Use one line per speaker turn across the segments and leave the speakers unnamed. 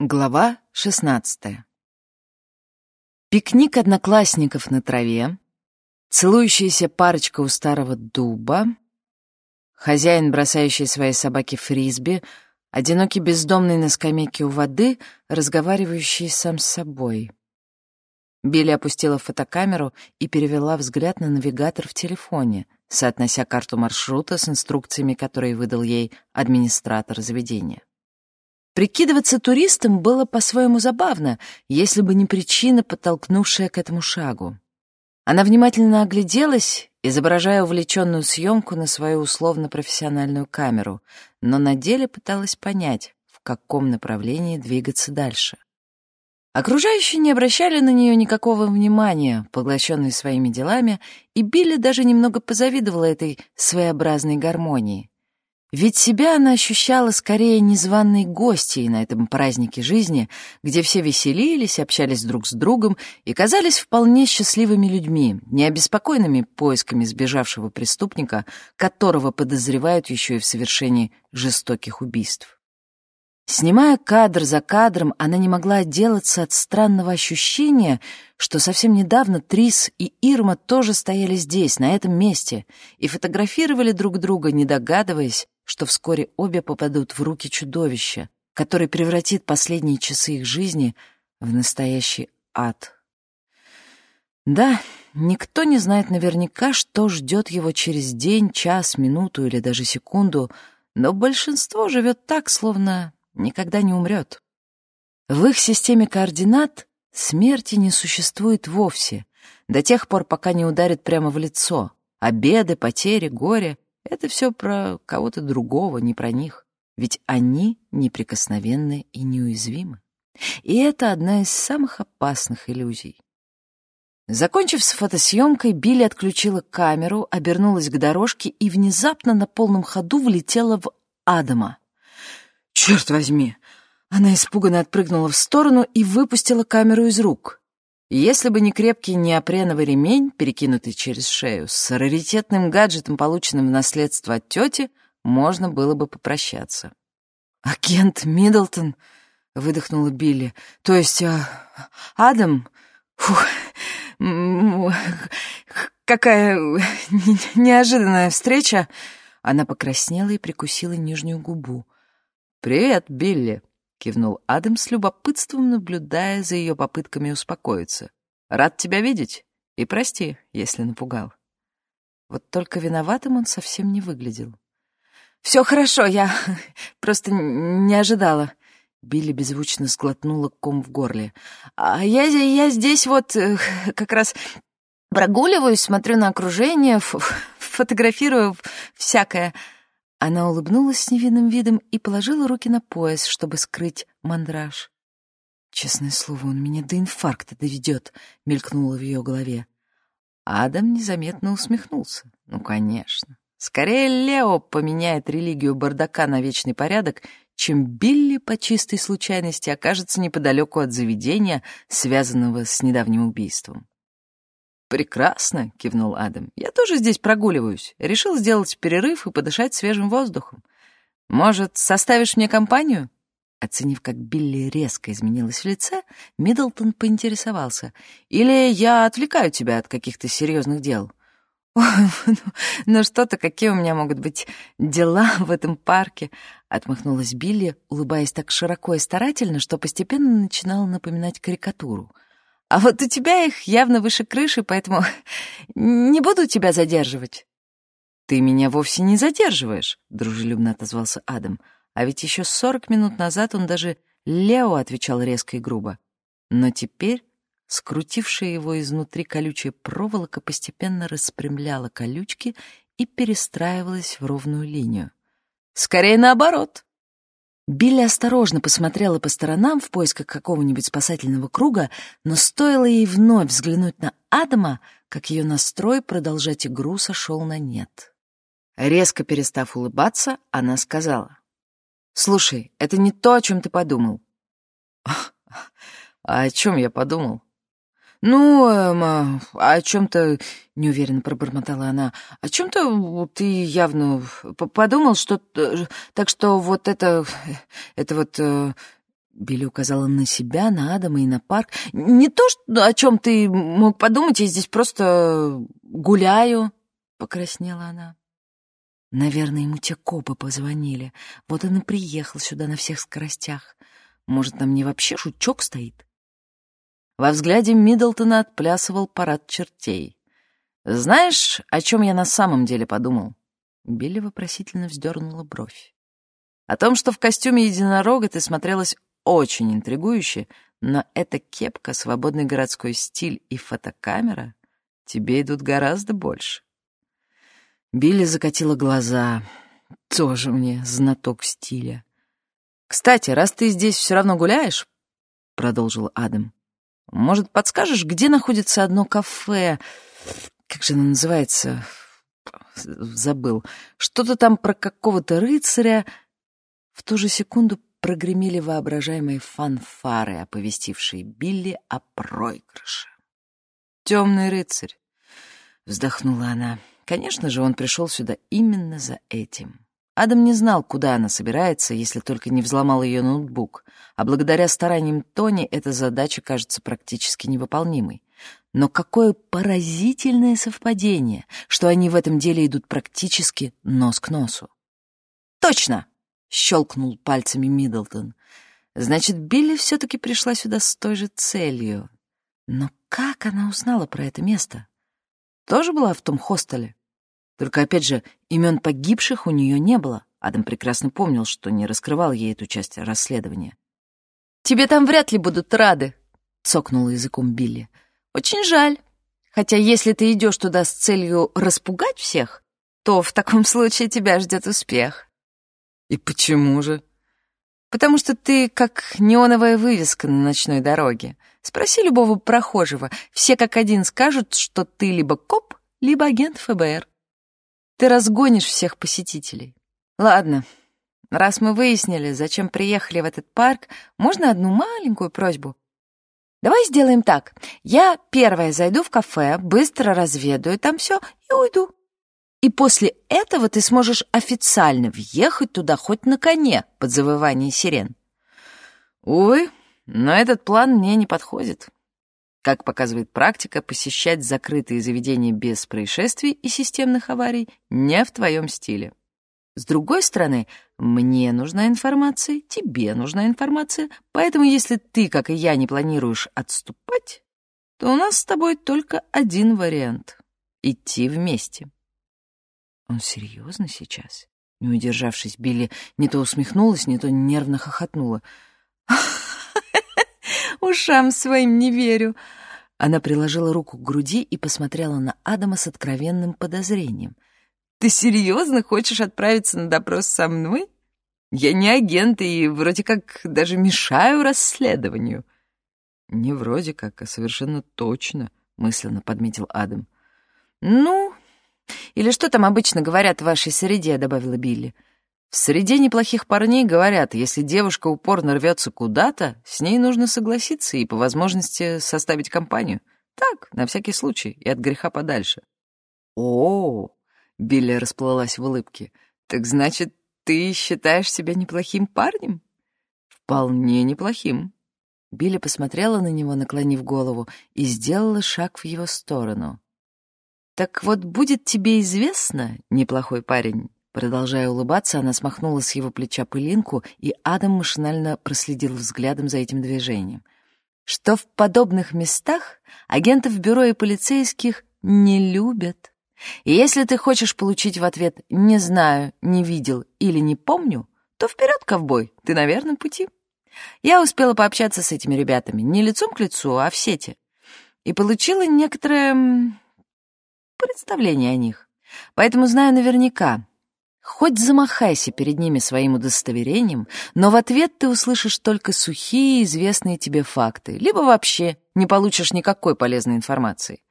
Глава 16 Пикник одноклассников на траве, целующаяся парочка у старого дуба, хозяин, бросающий своей собаке фрисби, одинокий бездомный на скамейке у воды, разговаривающий сам с собой. Билли опустила фотокамеру и перевела взгляд на навигатор в телефоне, соотнося карту маршрута с инструкциями, которые выдал ей администратор заведения. Прикидываться туристом было по-своему забавно, если бы не причина, подтолкнувшая к этому шагу. Она внимательно огляделась, изображая увлеченную съемку на свою условно-профессиональную камеру, но на деле пыталась понять, в каком направлении двигаться дальше. Окружающие не обращали на нее никакого внимания, поглощенные своими делами, и Билли даже немного позавидовала этой своеобразной гармонии. Ведь себя она ощущала скорее незваной гостьей на этом празднике жизни, где все веселились, общались друг с другом и казались вполне счастливыми людьми, не обеспокоенными поисками сбежавшего преступника, которого подозревают еще и в совершении жестоких убийств. Снимая кадр за кадром, она не могла отделаться от странного ощущения, что совсем недавно Трис и Ирма тоже стояли здесь, на этом месте, и фотографировали друг друга, не догадываясь, что вскоре обе попадут в руки чудовища, который превратит последние часы их жизни в настоящий ад. Да, никто не знает наверняка, что ждет его через день, час, минуту или даже секунду, но большинство живет так, словно никогда не умрет. В их системе координат смерти не существует вовсе, до тех пор, пока не ударит прямо в лицо. Обеды, потери, горе — это все про кого-то другого, не про них. Ведь они неприкосновенны и неуязвимы. И это одна из самых опасных иллюзий. Закончив с фотосъемкой, Билли отключила камеру, обернулась к дорожке и внезапно на полном ходу влетела в Адама. «Черт возьми!» Она испуганно отпрыгнула в сторону и выпустила камеру из рук. Если бы не крепкий неопреновый ремень, перекинутый через шею, с раритетным гаджетом, полученным в наследство от тети, можно было бы попрощаться. «Агент Миддлтон», — выдохнула Билли, — «то есть а, Адам? Фух, какая неожиданная встреча!» Она покраснела и прикусила нижнюю губу. «Привет, Билли», — кивнул Адам с любопытством, наблюдая за ее попытками успокоиться. «Рад тебя видеть и прости, если напугал». Вот только виноватым он совсем не выглядел. «Все хорошо, я просто не ожидала». Билли беззвучно сглотнула ком в горле. «А я, я здесь вот э, как раз прогуливаюсь, смотрю на окружение, фотографирую всякое». Она улыбнулась с невинным видом и положила руки на пояс, чтобы скрыть мандраж. «Честное слово, он меня до инфаркта доведет», — мелькнуло в ее голове. Адам незаметно усмехнулся. «Ну, конечно. Скорее Лео поменяет религию бардака на вечный порядок, чем Билли по чистой случайности окажется неподалеку от заведения, связанного с недавним убийством. «Прекрасно», — кивнул Адам. «Я тоже здесь прогуливаюсь. Решил сделать перерыв и подышать свежим воздухом. Может, составишь мне компанию?» Оценив, как Билли резко изменилась в лице, Миддлтон поинтересовался. «Или я отвлекаю тебя от каких-то серьезных дел?» «Ну, ну что-то, какие у меня могут быть дела в этом парке?» — отмахнулась Билли, улыбаясь так широко и старательно, что постепенно начинала напоминать карикатуру — а вот у тебя их явно выше крыши, поэтому не буду тебя задерживать». «Ты меня вовсе не задерживаешь», — дружелюбно отозвался Адам. А ведь еще сорок минут назад он даже Лео отвечал резко и грубо. Но теперь скрутившая его изнутри колючая проволока постепенно распрямляла колючки и перестраивалась в ровную линию. «Скорее наоборот», Билли осторожно посмотрела по сторонам в поисках какого-нибудь спасательного круга, но стоило ей вновь взглянуть на Адама, как ее настрой продолжать игру сошел на нет. Резко перестав улыбаться, она сказала. «Слушай, это не то, о чем ты подумал». «А о чем я подумал?» «Ну, эм, а, о чем-то...» — неуверенно пробормотала она. «О чем-то ты явно подумал, что... Так что вот это... Это вот... Э, Билли указала на себя, на Адама и на парк. «Не то, что, о чем ты мог подумать, я здесь просто гуляю», — покраснела она. Наверное, ему те копы позвонили. Вот он и приехал сюда на всех скоростях. Может, на мне вообще шучок стоит? Во взгляде Миддлтона отплясывал парад чертей. «Знаешь, о чем я на самом деле подумал?» Билли вопросительно вздернула бровь. «О том, что в костюме единорога ты смотрелась очень интригующе, но эта кепка, свободный городской стиль и фотокамера тебе идут гораздо больше». Билли закатила глаза. Тоже мне знаток стиля. «Кстати, раз ты здесь все равно гуляешь, — продолжил Адам, — может, подскажешь, где находится одно кафе? Как же оно называется? Забыл. Что-то там про какого-то рыцаря. В ту же секунду прогремели воображаемые фанфары, оповестившие Билли о проигрыше. «Темный рыцарь», — вздохнула она. Конечно же, он пришел сюда именно за этим. Адам не знал, куда она собирается, если только не взломал ее ноутбук, а благодаря стараниям Тони эта задача кажется практически невыполнимой. Но какое поразительное совпадение, что они в этом деле идут практически нос к носу. «Точно!» — щелкнул пальцами Миддлтон. «Значит, Билли все-таки пришла сюда с той же целью. Но как она узнала про это место? Тоже была в том хостеле?» Только, опять же, имен погибших у нее не было. Адам прекрасно помнил, что не раскрывал ей эту часть расследования. «Тебе там вряд ли будут рады», — цокнула языком Билли. «Очень жаль. Хотя если ты идешь туда с целью распугать всех, то в таком случае тебя ждет успех». «И почему же?» «Потому что ты как неоновая вывеска на ночной дороге. Спроси любого прохожего, все как один скажут, что ты либо коп, либо агент ФБР. Ты разгонишь всех посетителей. Ладно, раз мы выяснили, зачем приехали в этот парк, можно одну маленькую просьбу? Давай сделаем так. Я первая зайду в кафе, быстро разведаю там все и уйду. И после этого ты сможешь официально въехать туда хоть на коне под завывание сирен. Увы, но этот план мне не подходит. Как показывает практика, посещать закрытые заведения без происшествий и системных аварий не в твоем стиле. С другой стороны, мне нужна информация, тебе нужна информация, поэтому если ты, как и я, не планируешь отступать, то у нас с тобой только один вариант — идти вместе. Он серьезно сейчас? Не удержавшись, Билли не то усмехнулась, не то нервно хохотнула. «Ушам своим не верю!» Она приложила руку к груди и посмотрела на Адама с откровенным подозрением. «Ты серьезно хочешь отправиться на допрос со мной? Я не агент и вроде как даже мешаю расследованию». «Не вроде как, а совершенно точно», — мысленно подметил Адам. «Ну, или что там обычно говорят в вашей среде», — добавила Билли. В среде неплохих парней говорят, если девушка упорно рвется куда-то, с ней нужно согласиться и по возможности составить компанию. Так, на всякий случай, и от греха подальше. О, -о, -о Билли расплылась в улыбке. Так значит, ты считаешь себя неплохим парнем? Вполне неплохим. Билли посмотрела на него, наклонив голову, и сделала шаг в его сторону. «Так вот будет тебе известно, неплохой парень, Продолжая улыбаться, она смахнула с его плеча пылинку, и Адам машинально проследил взглядом за этим движением. Что в подобных местах агентов бюро и полицейских не любят. И если ты хочешь получить в ответ «не знаю», «не видел» или «не помню», то вперед, ковбой, ты на верном пути. Я успела пообщаться с этими ребятами не лицом к лицу, а в сети, и получила некоторое представление о них. Поэтому знаю наверняка, Хоть замахайся перед ними своим удостоверением, но в ответ ты услышишь только сухие известные тебе факты, либо вообще не получишь никакой полезной информации.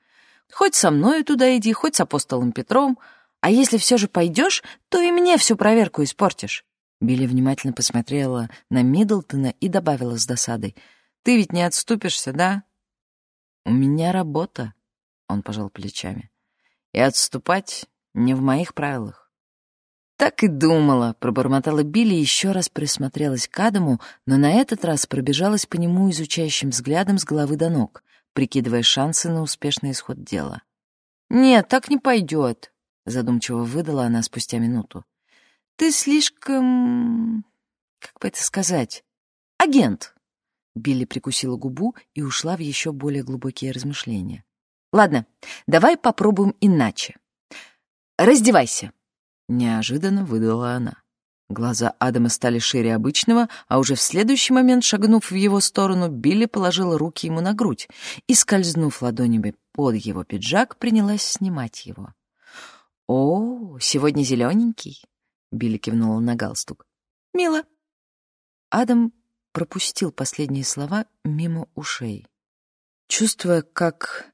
Хоть со мной туда иди, хоть с апостолом Петром, а если все же пойдешь, то и мне всю проверку испортишь. Билли внимательно посмотрела на Миддлтона и добавила с досадой. «Ты ведь не отступишься, да?» «У меня работа», — он пожал плечами. «И отступать не в моих правилах». «Так и думала», — пробормотала Билли и еще раз присмотрелась к Адаму, но на этот раз пробежалась по нему изучающим взглядом с головы до ног, прикидывая шансы на успешный исход дела. «Нет, так не пойдет», — задумчиво выдала она спустя минуту. «Ты слишком... как бы это сказать? Агент!» Билли прикусила губу и ушла в еще более глубокие размышления. «Ладно, давай попробуем иначе. Раздевайся!» Неожиданно выдала она. Глаза Адама стали шире обычного, а уже в следующий момент, шагнув в его сторону, Билли положила руки ему на грудь и, скользнув ладонями под его пиджак, принялась снимать его. «О, сегодня зелененький!» — Билли кивнула на галстук. «Мило!» Адам пропустил последние слова мимо ушей. Чувствуя, как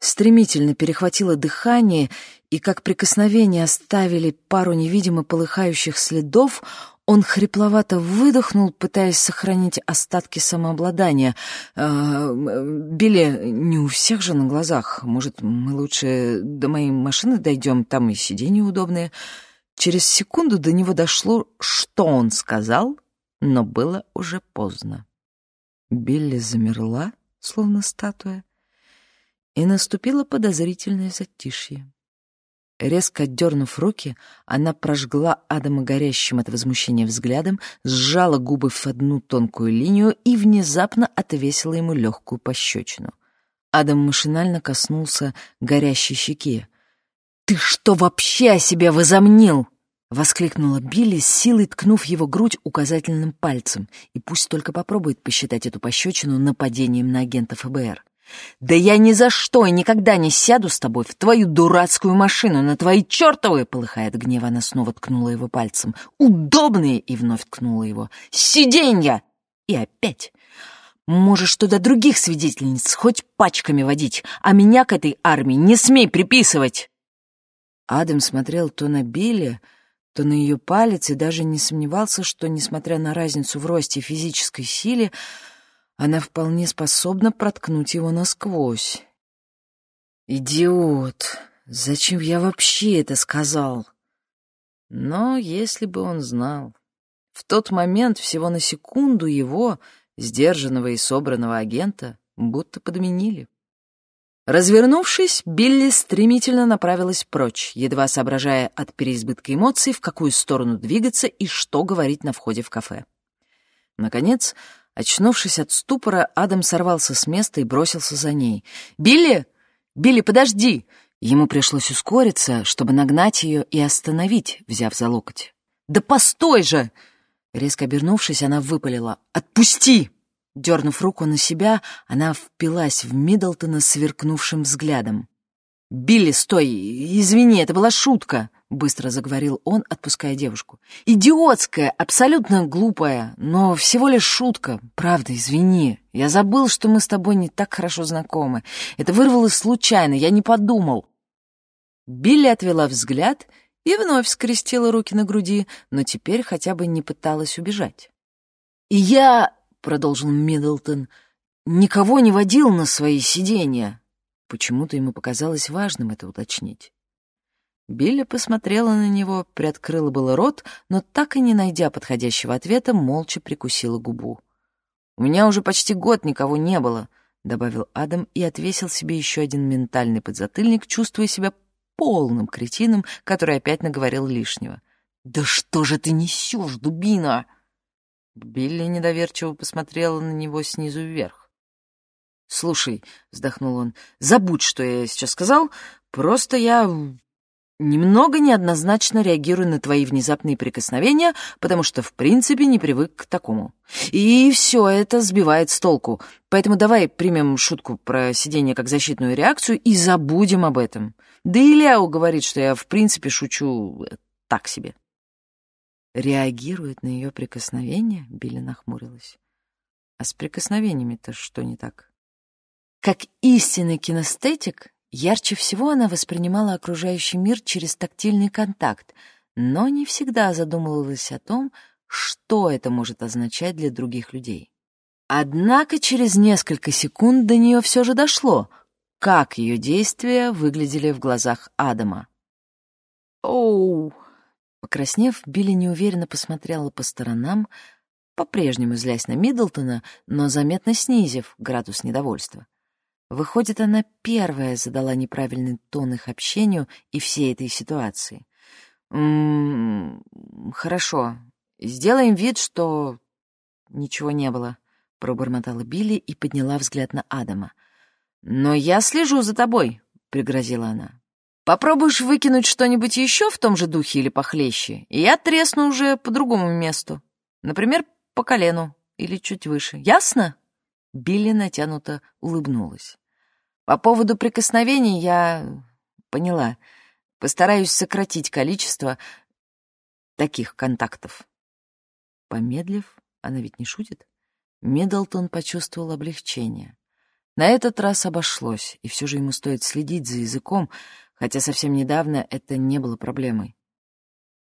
стремительно перехватило дыхание и как прикосновения оставили пару невидимо полыхающих следов, он хрипловато выдохнул, пытаясь сохранить остатки самообладания. «Э, «Билли, не у всех же на глазах. Может, мы лучше до моей машины дойдем, там и сиденья удобные». Через секунду до него дошло, что он сказал, но было уже поздно. Билли замерла, словно статуя, и наступило подозрительное затишье. Резко отдернув руки, она прожгла Адама горящим от возмущения взглядом, сжала губы в одну тонкую линию и внезапно отвесила ему легкую пощечину. Адам машинально коснулся горящей щеки. «Ты что вообще о себе возомнил?» — воскликнула Билли, силой ткнув его грудь указательным пальцем. И пусть только попробует посчитать эту пощечину нападением на агента ФБР. «Да я ни за что и никогда не сяду с тобой в твою дурацкую машину, на твои чертовы!» Полыхая от она снова ткнула его пальцем. «Удобные!» и вновь ткнула его. «Сиденья!» И опять. «Можешь туда других свидетельниц хоть пачками водить, а меня к этой армии не смей приписывать!» Адам смотрел то на Билли, то на ее палец и даже не сомневался, что, несмотря на разницу в росте и физической силе, она вполне способна проткнуть его насквозь. «Идиот! Зачем я вообще это сказал?» Но если бы он знал... В тот момент, всего на секунду, его, сдержанного и собранного агента, будто подменили. Развернувшись, Билли стремительно направилась прочь, едва соображая от переизбытка эмоций, в какую сторону двигаться и что говорить на входе в кафе. Наконец, Очнувшись от ступора, Адам сорвался с места и бросился за ней. «Билли! Билли, подожди!» Ему пришлось ускориться, чтобы нагнать ее и остановить, взяв за локоть. «Да постой же!» Резко обернувшись, она выпалила. «Отпусти!» Дернув руку на себя, она впилась в Миддлтона сверкнувшим взглядом. «Билли, стой! Извини, это была шутка!» — быстро заговорил он, отпуская девушку. «Идиотская, абсолютно глупая, но всего лишь шутка. Правда, извини. Я забыл, что мы с тобой не так хорошо знакомы. Это вырвалось случайно, я не подумал». Билли отвела взгляд и вновь скрестила руки на груди, но теперь хотя бы не пыталась убежать. «И я...» — продолжил Миддлтон — «никого не водил на свои сиденья». Почему-то ему показалось важным это уточнить. Билли посмотрела на него, приоткрыла было рот, но так и не найдя подходящего ответа, молча прикусила губу. «У меня уже почти год никого не было», — добавил Адам и отвесил себе еще один ментальный подзатыльник, чувствуя себя полным кретином, который опять наговорил лишнего. «Да что же ты несешь, дубина?» Билли недоверчиво посмотрела на него снизу вверх. «Слушай», — вздохнул он, — «забудь, что я сейчас сказал. Просто я Немного неоднозначно реагирую на твои внезапные прикосновения, потому что, в принципе, не привык к такому. И все это сбивает с толку. Поэтому давай примем шутку про сидение как защитную реакцию и забудем об этом. Да и Ляо говорит, что я, в принципе, шучу э, так себе. Реагирует на ее прикосновения? Билли нахмурилась. А с прикосновениями-то что не так? Как истинный кинестетик, Ярче всего она воспринимала окружающий мир через тактильный контакт, но не всегда задумывалась о том, что это может означать для других людей. Однако через несколько секунд до нее все же дошло, как ее действия выглядели в глазах Адама. «Оу, Покраснев, Билли неуверенно посмотрела по сторонам, по-прежнему злясь на Миддлтона, но заметно снизив градус недовольства. Выходит, она первая задала неправильный тон их общению и всей этой ситуации. «М -м, «Хорошо. Сделаем вид, что ничего не было», — пробормотала Билли и подняла взгляд на Адама. «Но я слежу за тобой», — пригрозила она. «Попробуешь выкинуть что-нибудь еще в том же духе или похлеще, и я тресну уже по другому месту. Например, по колену или чуть выше. Ясно?» Билли натянуто улыбнулась. «По поводу прикосновений я поняла. Постараюсь сократить количество таких контактов». Помедлив, она ведь не шутит, Миддлтон почувствовал облегчение. На этот раз обошлось, и все же ему стоит следить за языком, хотя совсем недавно это не было проблемой.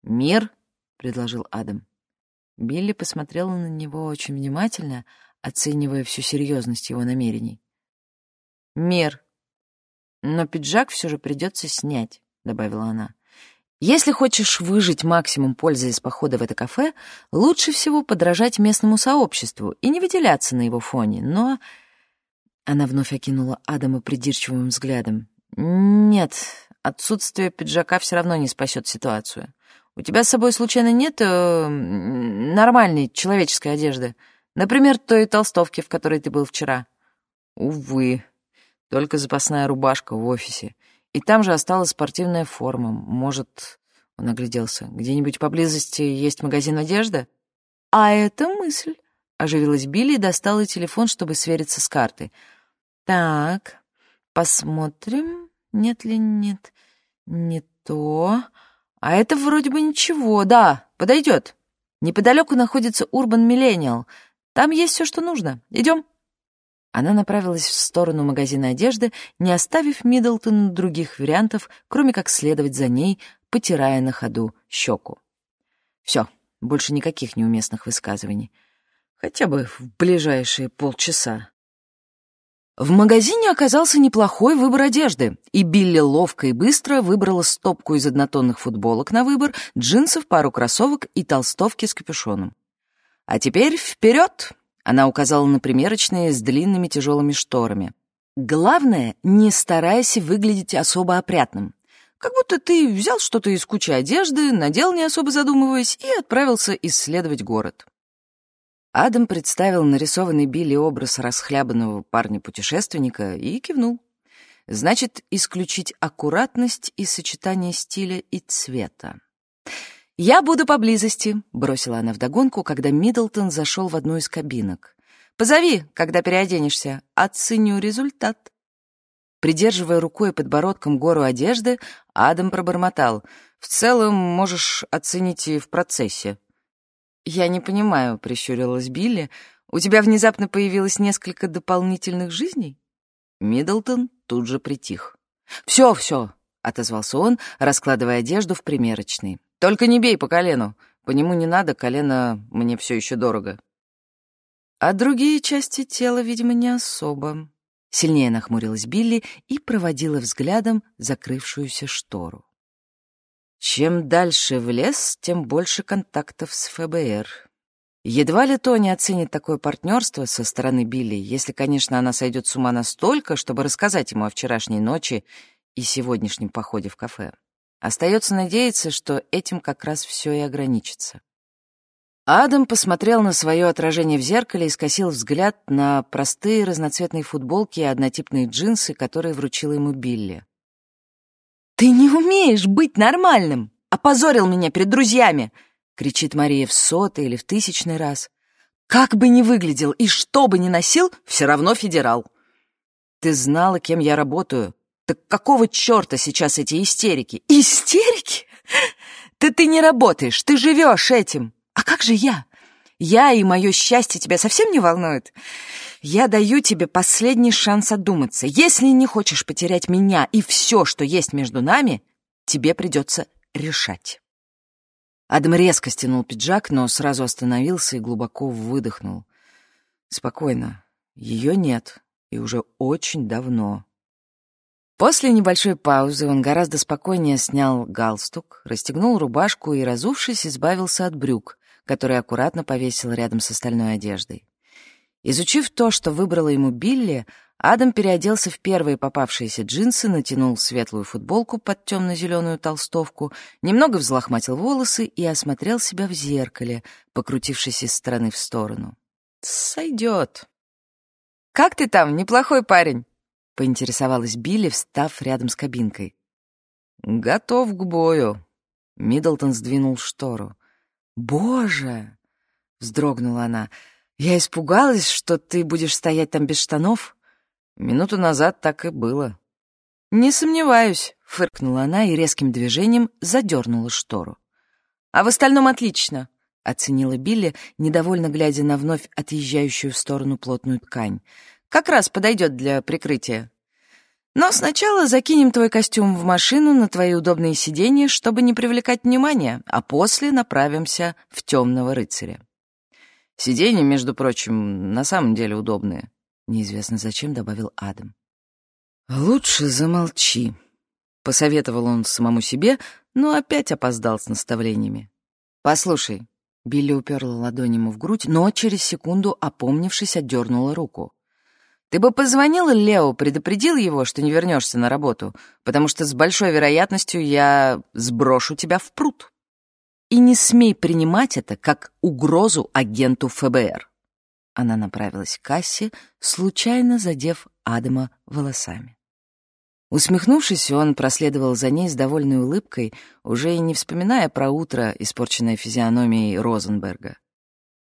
«Мир?» — предложил Адам. Билли посмотрела на него очень внимательно, оценивая всю серьезность его намерений. «Мир. Но пиджак все же придется снять», — добавила она. «Если хочешь выжить максимум пользы из похода в это кафе, лучше всего подражать местному сообществу и не выделяться на его фоне, но...» Она вновь окинула Адама придирчивым взглядом. «Нет, отсутствие пиджака все равно не спасет ситуацию. У тебя с собой случайно нет э, нормальной человеческой одежды? Например, той толстовки, в которой ты был вчера?» «Увы, только запасная рубашка в офисе. И там же осталась спортивная форма. Может, он огляделся, где-нибудь поблизости есть магазин одежды?» «А это мысль», — оживилась Билли и достала телефон, чтобы свериться с картой. «Так, посмотрим, нет ли нет, не то...» А это вроде бы ничего, да, подойдет. Неподалеку находится Урбан Millennial. Там есть все, что нужно. Идем. Она направилась в сторону магазина одежды, не оставив Миддлтону других вариантов, кроме как следовать за ней, потирая на ходу щеку. Все, больше никаких неуместных высказываний. Хотя бы в ближайшие полчаса. В магазине оказался неплохой выбор одежды, и Билли ловко и быстро выбрала стопку из однотонных футболок на выбор, джинсов, пару кроссовок и толстовки с капюшоном. «А теперь вперед!» — она указала на примерочные с длинными тяжелыми шторами. «Главное, не старайся выглядеть особо опрятным. Как будто ты взял что-то из кучи одежды, надел не особо задумываясь и отправился исследовать город». Адам представил нарисованный Билли образ расхлябанного парня-путешественника и кивнул. Значит, исключить аккуратность и сочетание стиля и цвета. «Я буду поблизости», — бросила она вдогонку, когда Миддлтон зашел в одну из кабинок. «Позови, когда переоденешься. Оценю результат». Придерживая рукой и подбородком гору одежды, Адам пробормотал. «В целом, можешь оценить и в процессе». «Я не понимаю», — прищурилась Билли. «У тебя внезапно появилось несколько дополнительных жизней?» Миддлтон тут же притих. «Все, все», — отозвался он, раскладывая одежду в примерочной. «Только не бей по колену. По нему не надо, колено мне все еще дорого». А другие части тела, видимо, не особо. Сильнее нахмурилась Билли и проводила взглядом закрывшуюся штору. Чем дальше в лес, тем больше контактов с ФБР. Едва ли Тони оценит такое партнерство со стороны Билли, если, конечно, она сойдет с ума настолько, чтобы рассказать ему о вчерашней ночи и сегодняшнем походе в кафе. Остается надеяться, что этим как раз все и ограничится. Адам посмотрел на свое отражение в зеркале и скосил взгляд на простые разноцветные футболки и однотипные джинсы, которые вручила ему Билли. «Ты не умеешь быть нормальным! Опозорил меня перед друзьями!» — кричит Мария в сотый или в тысячный раз. «Как бы ни выглядел и что бы ни носил, все равно федерал!» «Ты знала, кем я работаю. Так какого черта сейчас эти истерики?» «Истерики? Да ты не работаешь, ты живешь этим! А как же я? Я и мое счастье тебя совсем не волнуют?» Я даю тебе последний шанс одуматься. Если не хочешь потерять меня и все, что есть между нами, тебе придется решать. Адам резко стянул пиджак, но сразу остановился и глубоко выдохнул. Спокойно. Ее нет, и уже очень давно. После небольшой паузы он гораздо спокойнее снял галстук, расстегнул рубашку и, разувшись, избавился от брюк, которые аккуратно повесил рядом с остальной одеждой. Изучив то, что выбрала ему Билли, Адам переоделся в первые попавшиеся джинсы, натянул светлую футболку под темно-зеленую толстовку, немного взлохматил волосы и осмотрел себя в зеркале, покрутившись из стороны в сторону. «Сойдет». «Как ты там, неплохой парень?» — поинтересовалась Билли, встав рядом с кабинкой. «Готов к бою». Миддлтон сдвинул штору. «Боже!» — вздрогнула она. «Я испугалась, что ты будешь стоять там без штанов». Минуту назад так и было. «Не сомневаюсь», — фыркнула она и резким движением задернула штору. «А в остальном отлично», — оценила Билли, недовольно глядя на вновь отъезжающую в сторону плотную ткань. «Как раз подойдет для прикрытия. Но сначала закинем твой костюм в машину на твои удобные сиденья, чтобы не привлекать внимания, а после направимся в темного рыцаря». Сиденья, между прочим, на самом деле удобные. Неизвестно зачем добавил Адам. «Лучше замолчи», — посоветовал он самому себе, но опять опоздал с наставлениями. «Послушай», — Билли уперла ладонь ему в грудь, но через секунду, опомнившись, отдернула руку. «Ты бы позвонил Лео, предупредил его, что не вернешься на работу, потому что с большой вероятностью я сброшу тебя в пруд. И не смей принимать это как угрозу агенту ФБР». Она направилась к кассе, случайно задев Адама волосами. Усмехнувшись, он проследовал за ней с довольной улыбкой, уже и не вспоминая про утро, испорченное физиономией Розенберга.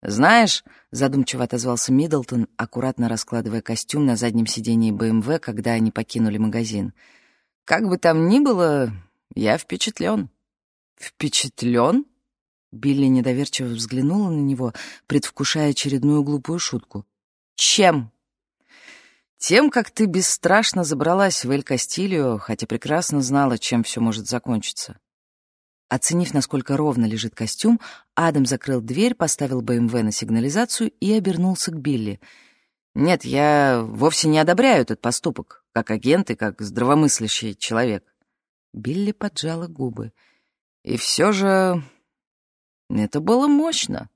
«Знаешь», — задумчиво отозвался Миддлтон, аккуратно раскладывая костюм на заднем сидении БМВ, когда они покинули магазин, «как бы там ни было, я впечатлен». «Впечатлен?» Билли недоверчиво взглянула на него, предвкушая очередную глупую шутку. «Чем?» «Тем, как ты бесстрашно забралась в Эль Кастильо, хотя прекрасно знала, чем все может закончиться». Оценив, насколько ровно лежит костюм, Адам закрыл дверь, поставил БМВ на сигнализацию и обернулся к Билли. «Нет, я вовсе не одобряю этот поступок, как агент и как здравомыслящий человек». Билли поджала губы. «И все же это было мощно.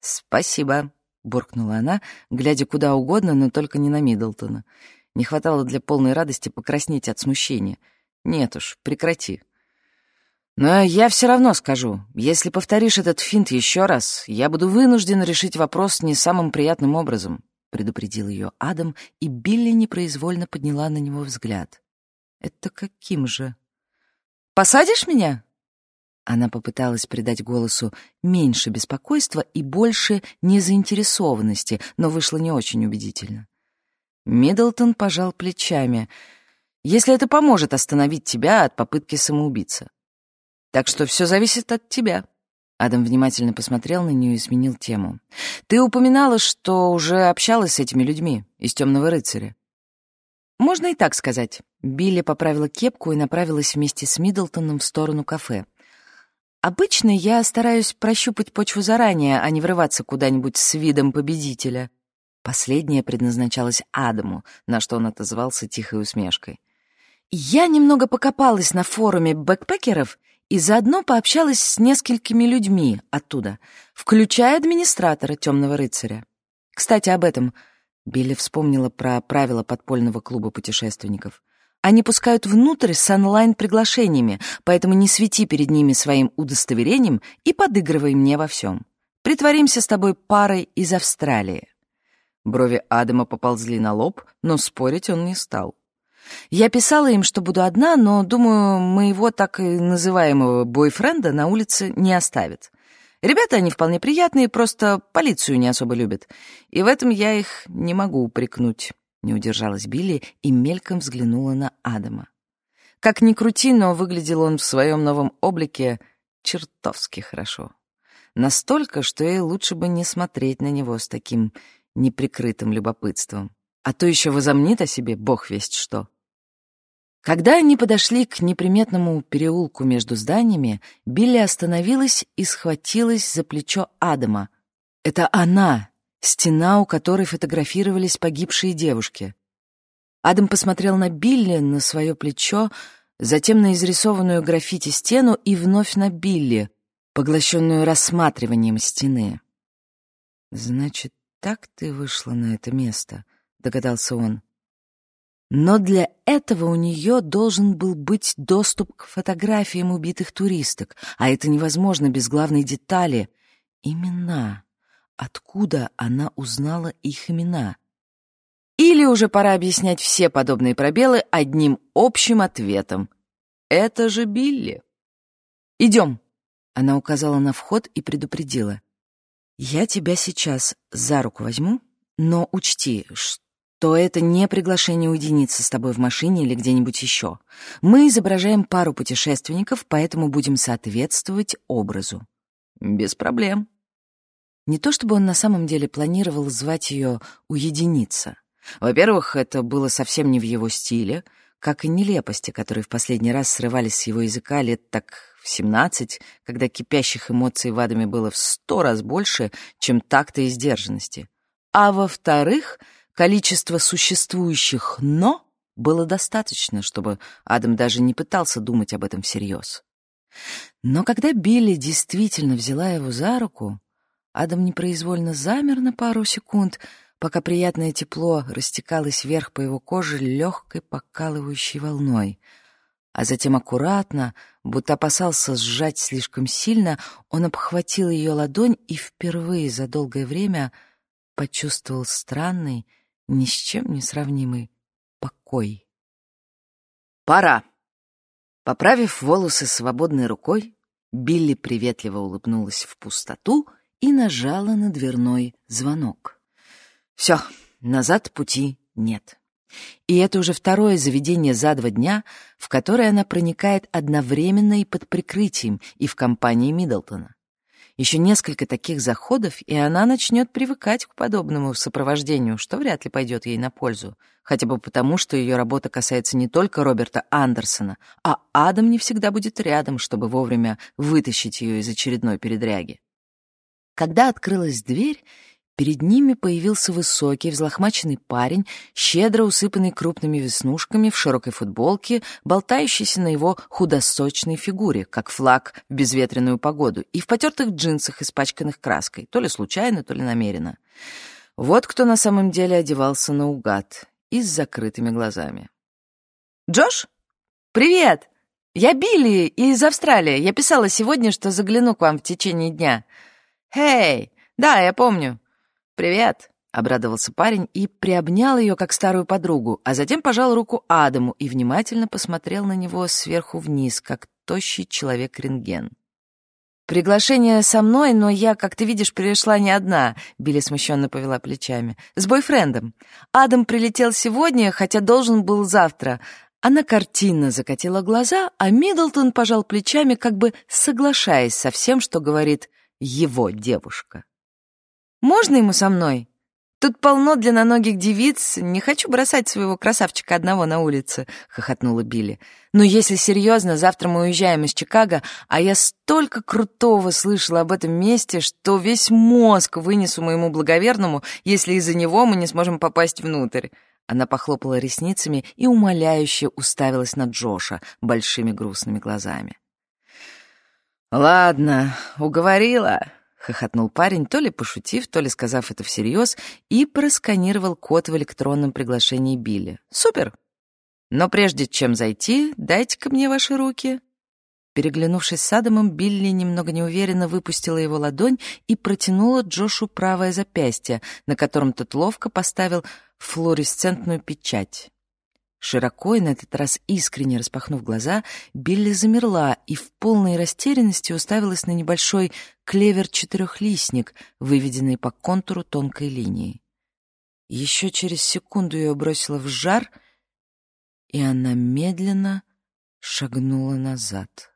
«Спасибо», — буркнула она, глядя куда угодно, но только не на Миддлтона. Не хватало для полной радости покраснеть от смущения. «Нет уж, прекрати». «Но я все равно скажу, если повторишь этот финт еще раз, я буду вынужден решить вопрос не самым приятным образом», — предупредил ее Адам, и Билли непроизвольно подняла на него взгляд. «Это каким же?» «Посадишь меня?» Она попыталась придать голосу меньше беспокойства и больше незаинтересованности, но вышло не очень убедительно. Миддлтон пожал плечами. «Если это поможет остановить тебя от попытки самоубийца. Так что все зависит от тебя». Адам внимательно посмотрел на нее и сменил тему. «Ты упоминала, что уже общалась с этими людьми из «Темного рыцаря». «Можно и так сказать». Билли поправила кепку и направилась вместе с Миддлтоном в сторону кафе. Обычно я стараюсь прощупать почву заранее, а не врываться куда-нибудь с видом победителя. Последнее предназначалось Адаму, на что он отозвался тихой усмешкой. Я немного покопалась на форуме бэкпекеров и заодно пообщалась с несколькими людьми оттуда, включая администратора «Темного рыцаря». Кстати, об этом Билли вспомнила про правила подпольного клуба путешественников. Они пускают внутрь с онлайн-приглашениями, поэтому не свети перед ними своим удостоверением и подыгрывай мне во всем. Притворимся с тобой парой из Австралии». Брови Адама поползли на лоб, но спорить он не стал. Я писала им, что буду одна, но, думаю, моего так и называемого бойфренда на улице не оставят. Ребята они вполне приятные, просто полицию не особо любят. И в этом я их не могу упрекнуть. Не удержалась Билли и мельком взглянула на Адама. Как ни крути, но выглядел он в своем новом облике чертовски хорошо. Настолько, что ей лучше бы не смотреть на него с таким неприкрытым любопытством. А то еще возомнит о себе бог весть что. Когда они подошли к неприметному переулку между зданиями, Билли остановилась и схватилась за плечо Адама. Это она, Стена, у которой фотографировались погибшие девушки. Адам посмотрел на Билли, на свое плечо, затем на изрисованную граффити стену и вновь на Билли, поглощенную рассматриванием стены. «Значит, так ты вышла на это место», — догадался он. Но для этого у нее должен был быть доступ к фотографиям убитых туристок, а это невозможно без главной детали — имена. Откуда она узнала их имена? Или уже пора объяснять все подобные пробелы одним общим ответом. Это же Билли. «Идем», — она указала на вход и предупредила. «Я тебя сейчас за руку возьму, но учти, что то это не приглашение уединиться с тобой в машине или где-нибудь еще. Мы изображаем пару путешественников, поэтому будем соответствовать образу. Без проблем. Не то чтобы он на самом деле планировал звать ее «уединиться». Во-первых, это было совсем не в его стиле, как и нелепости, которые в последний раз срывались с его языка лет так в семнадцать, когда кипящих эмоций в Адаме было в сто раз больше, чем такта и сдержанности. А во-вторых, Количество существующих «но» было достаточно, чтобы Адам даже не пытался думать об этом всерьез. Но когда Билли действительно взяла его за руку, Адам непроизвольно замер на пару секунд, пока приятное тепло растекалось вверх по его коже легкой покалывающей волной. А затем аккуратно, будто опасался сжать слишком сильно, он обхватил ее ладонь и впервые за долгое время почувствовал странный, ни с чем не сравнимый покой. «Пора!» Поправив волосы свободной рукой, Билли приветливо улыбнулась в пустоту и нажала на дверной звонок. Все, назад пути нет. И это уже второе заведение за два дня, в которое она проникает одновременно и под прикрытием, и в компании Миддлтона. Еще несколько таких заходов, и она начнет привыкать к подобному сопровождению, что вряд ли пойдет ей на пользу. Хотя бы потому, что ее работа касается не только Роберта Андерсона, а Адам не всегда будет рядом, чтобы вовремя вытащить ее из очередной передряги. Когда открылась дверь, Перед ними появился высокий, взлохмаченный парень, щедро усыпанный крупными веснушками в широкой футболке, болтающийся на его худосочной фигуре, как флаг в безветренную погоду, и в потертых джинсах, испачканных краской, то ли случайно, то ли намеренно. Вот кто на самом деле одевался наугад и с закрытыми глазами. «Джош? Привет! Я Билли из Австралии. Я писала сегодня, что загляну к вам в течение дня. Хей! Да, я помню. «Привет!» — обрадовался парень и приобнял ее как старую подругу, а затем пожал руку Адаму и внимательно посмотрел на него сверху вниз, как тощий человек-рентген. «Приглашение со мной, но я, как ты видишь, пришла не одна», — Билли смущенно повела плечами. «С бойфрендом. Адам прилетел сегодня, хотя должен был завтра». Она картинно закатила глаза, а Миддлтон пожал плечами, как бы соглашаясь со всем, что говорит его девушка. Можно ему со мной? Тут полно длинноногих девиц, не хочу бросать своего красавчика одного на улице», — хохотнула Билли. «Но если серьезно, завтра мы уезжаем из Чикаго, а я столько крутого слышала об этом месте, что весь мозг вынесу моему благоверному, если из-за него мы не сможем попасть внутрь». Она похлопала ресницами и умоляюще уставилась на Джоша большими грустными глазами. «Ладно, уговорила», — хохотнул парень, то ли пошутив, то ли сказав это всерьез, и просканировал код в электронном приглашении Билли. «Супер! Но прежде чем зайти, дайте-ка мне ваши руки». Переглянувшись с Адамом, Билли немного неуверенно выпустила его ладонь и протянула Джошу правое запястье, на котором тот ловко поставил флуоресцентную печать. Широко и на этот раз искренне распахнув глаза, Билли замерла и в полной растерянности уставилась на небольшой клевер-четырехлистник, выведенный по контуру тонкой линии. Еще через секунду ее бросило в жар, и она медленно шагнула назад.